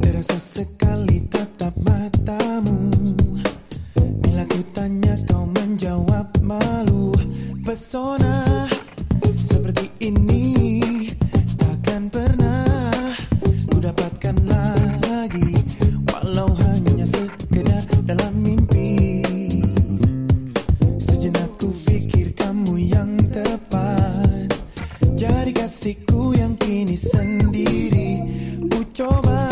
Terasa sekali tatap matamu. Bila kau menjawab malu. Pesona seperti ini Takkan pernah ku dapatkan lagi. Walau hanya sekedar dalam mimpi. Sejenak ku pikir kamu yang tepat. Jadi kasihku yang kini sendiri. Ku coba